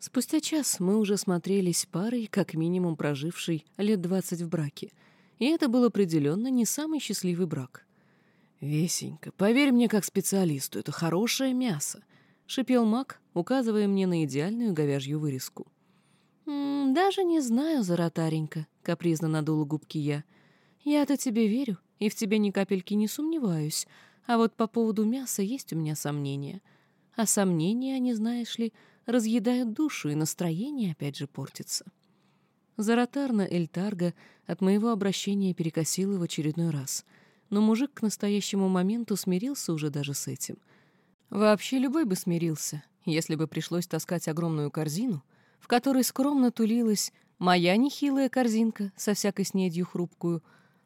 Спустя час мы уже смотрелись парой, как минимум прожившей лет двадцать в браке, и это был определенно не самый счастливый брак. «Весенька, поверь мне как специалисту, это хорошее мясо», — шипел маг, указывая мне на идеальную говяжью вырезку. «М -м, «Даже не знаю, Заратаренька», — капризно надула губки я. «Я-то тебе верю, и в тебе ни капельки не сомневаюсь, а вот по поводу мяса есть у меня сомнения. А сомнения, они, знаешь ли, разъедают душу, и настроение опять же портится». Заратарна Эльтарга от моего обращения перекосила в очередной раз — но мужик к настоящему моменту смирился уже даже с этим. Вообще любой бы смирился, если бы пришлось таскать огромную корзину, в которой скромно тулилась моя нехилая корзинка со всякой снедью хрупкую,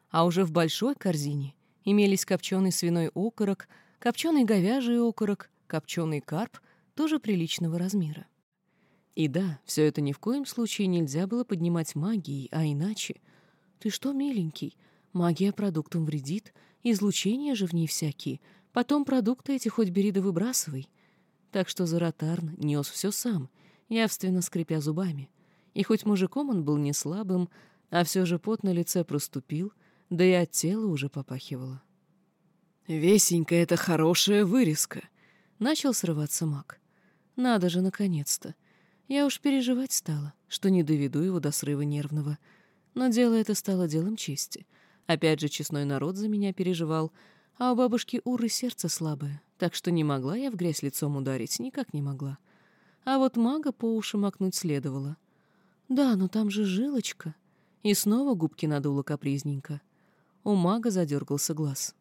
а уже в большой корзине имелись копченый свиной окорок, копченый говяжий окорок, копченый карп, тоже приличного размера. И да, все это ни в коем случае нельзя было поднимать магией, а иначе... Ты что, миленький, Магия продуктам вредит, излучения же в ней всякие. Потом продукты эти хоть бери да выбрасывай. Так что Заратарн нес все сам, явственно скрипя зубами. И хоть мужиком он был не слабым, а все же пот на лице проступил, да и от тела уже попахивало. «Весенька, это хорошая вырезка!» — начал срываться маг. «Надо же, наконец-то! Я уж переживать стала, что не доведу его до срыва нервного. Но дело это стало делом чести — Опять же, честной народ за меня переживал, а у бабушки Уры сердце слабое, так что не могла я в грязь лицом ударить, никак не могла. А вот мага по уши макнуть следовало. Да, но там же жилочка. И снова губки надула капризненько. У мага задергался глаз.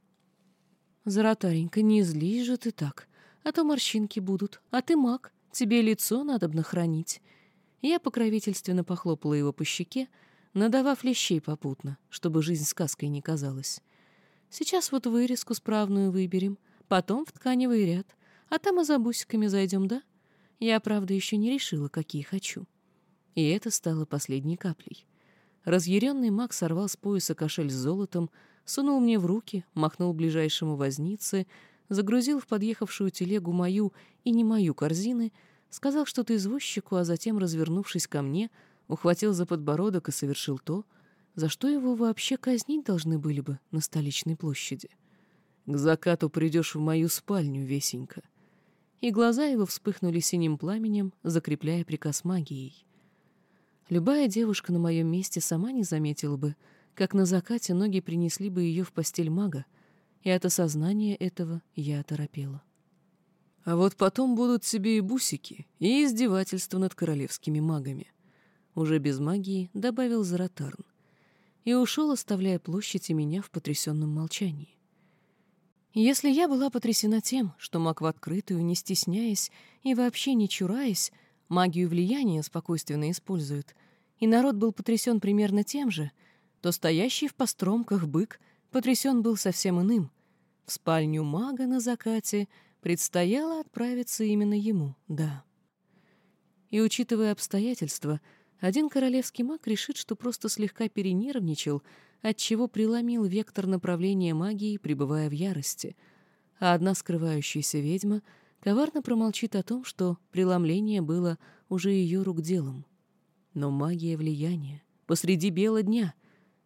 «Заратаренька, не злись же ты так, а то морщинки будут. А ты маг, тебе лицо надо хранить». Я покровительственно похлопала его по щеке, надавав лещей попутно, чтобы жизнь сказкой не казалась. Сейчас вот вырезку справную выберем, потом в тканевый ряд, а там и за бусиками зайдем, да? Я, правда, еще не решила, какие хочу. И это стало последней каплей. Разъяренный маг сорвал с пояса кошель с золотом, сунул мне в руки, махнул ближайшему вознице, загрузил в подъехавшую телегу мою и не мою корзины, сказал что-то извозчику, а затем, развернувшись ко мне, — ухватил за подбородок и совершил то, за что его вообще казнить должны были бы на столичной площади. «К закату придешь в мою спальню, Весенька». И глаза его вспыхнули синим пламенем, закрепляя приказ магией. Любая девушка на моем месте сама не заметила бы, как на закате ноги принесли бы ее в постель мага, и от осознания этого я оторопела. А вот потом будут себе и бусики, и издевательства над королевскими магами уже без магии добавил Заратарн, и ушел, оставляя площадь и меня в потрясенном молчании. Если я была потрясена тем, что маг в открытую, не стесняясь и вообще не чураясь, магию влияния спокойственно использует, и народ был потрясен примерно тем же, то стоящий в постромках бык потрясен был совсем иным. В спальню мага на закате предстояло отправиться именно ему, да. И, учитывая обстоятельства, один королевский маг решит, что просто слегка перенервничал, отчего преломил вектор направления магии, пребывая в ярости, а одна скрывающаяся ведьма коварно промолчит о том, что преломление было уже ее рук делом. Но магия влияния посреди бела дня,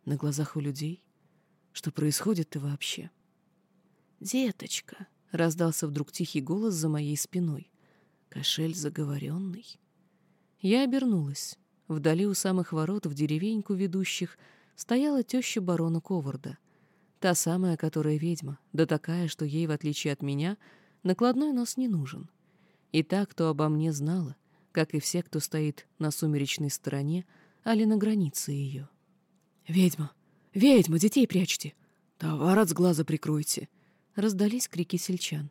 на глазах у людей. Что происходит-то вообще? «Деточка!» — раздался вдруг тихий голос за моей спиной. Кошель заговоренный. Я обернулась. Вдали у самых ворот, в деревеньку ведущих, стояла теща барона Коварда. Та самая, которая ведьма, да такая, что ей, в отличие от меня, накладной нос не нужен. И та, кто обо мне знала, как и все, кто стоит на сумеречной стороне, али на границе ее. «Ведьма! Ведьма! Детей прячьте! Товар от сглаза прикройте!» Раздались крики сельчан.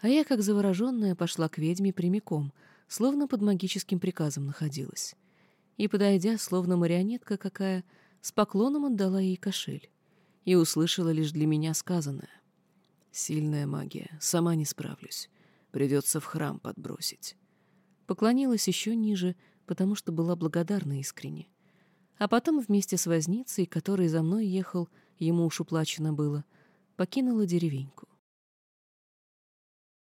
А я, как завороженная, пошла к ведьме прямиком, словно под магическим приказом находилась и, подойдя, словно марионетка какая, с поклоном отдала ей кошель и услышала лишь для меня сказанное. «Сильная магия, сама не справлюсь. Придется в храм подбросить». Поклонилась еще ниже, потому что была благодарна искренне. А потом вместе с возницей, который за мной ехал, ему уж уплачено было, покинула деревеньку.